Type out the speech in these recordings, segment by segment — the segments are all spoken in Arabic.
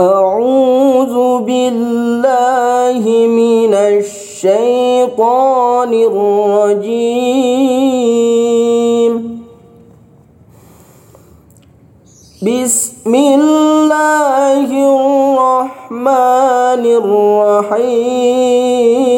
أعوذ بالله من الشيطان الرجيم. بسم الله الرحمن الرحيم.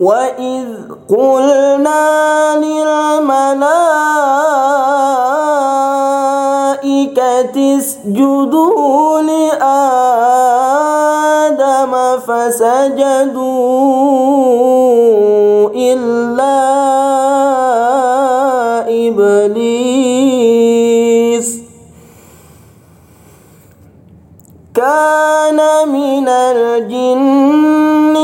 وإذ قلنا للملائكة اسجدوا لآدم فسجدوا إلا إبليس كان من الجن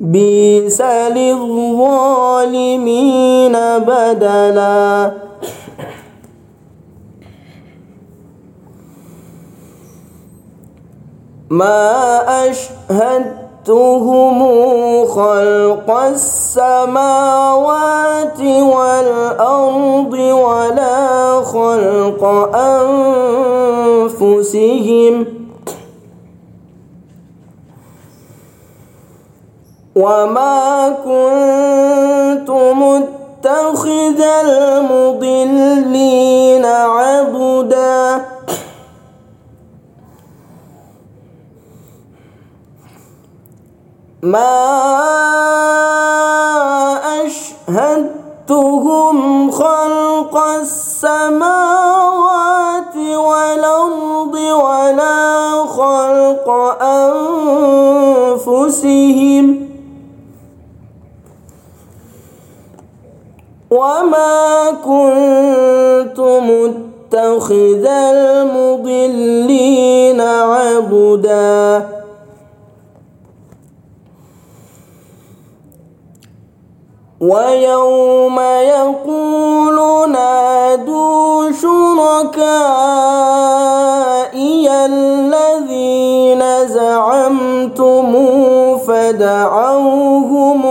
بئس للظالمين بدلا ما أشهدتهم خلق السماوات والأرض ولا خلق أنفسهم وما كنت متخذ المضلين عبدا ما أشهدتهم خلق السماوات والأرض ولا خلق أنفسهم وما كنت متخذ المضلين عبدا ويوم يقول نادوا شركائي الذين زعمتم فدعوهم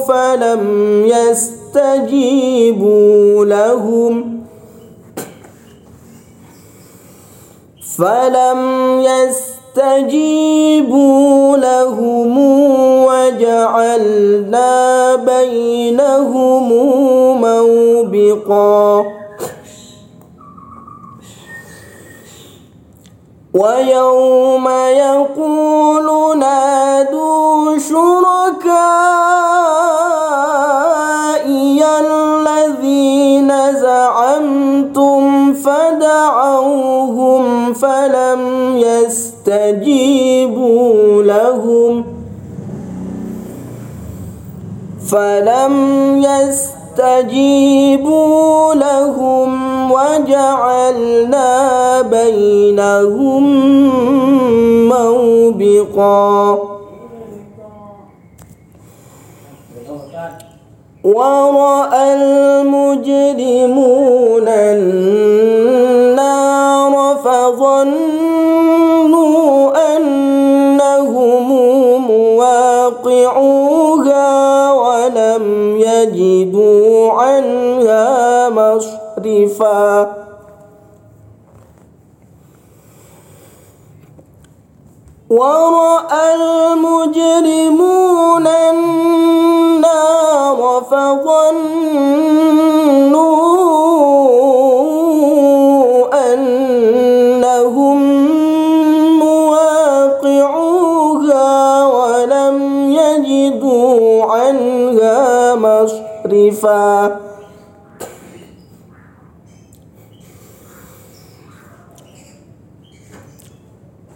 فلم يستطيعوا فاستجيبوا لهم. فلم يستجيبوا لهم وجعلنا بينهم موبقا. ويوم يقول لهم. فلم يستجيبوا لهم وجعلنا بينهم موبقا. ورأى المجرمون النار فظنوا مصرفا. ورأى المجرمون النار فظنوا أنهم مواقعوها ولم يجدوا عنها مصرفا.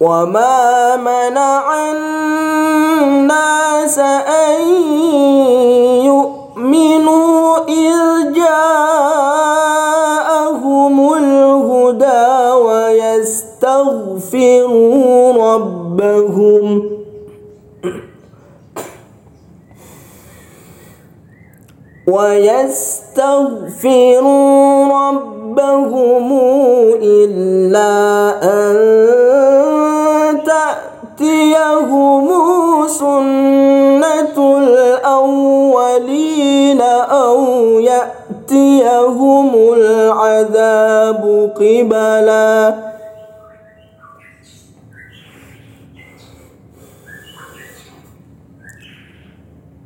وما منع الناس أن يؤمنوا إذ جاءهم الهدى ويستغفروا ربهم ويستغفروا ربهم إلا أن تأتيهم سنة الأولين أو يأتيهم العذاب قبلا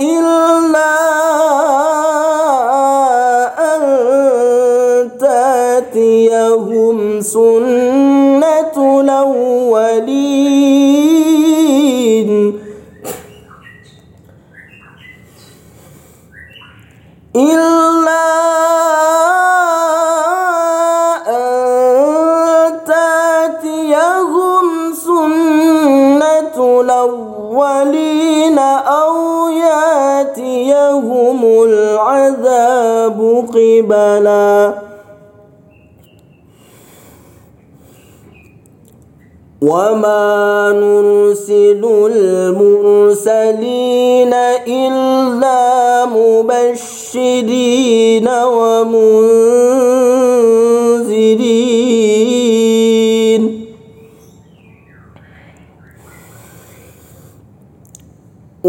إلا أن تاتيهم سنة الأولين أو ياتيهم العذاب قبلا. وما نرسل المرسلين إلا مبشرين ومنذرين.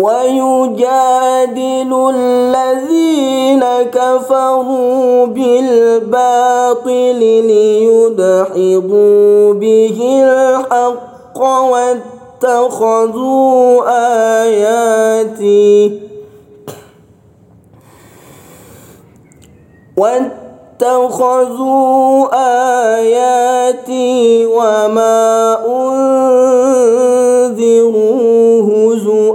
ويجادل الذين كفروا بالباطل ليدحضوا به الحق واتخذوا آياتي واتخذوا آياتي وما أنذروا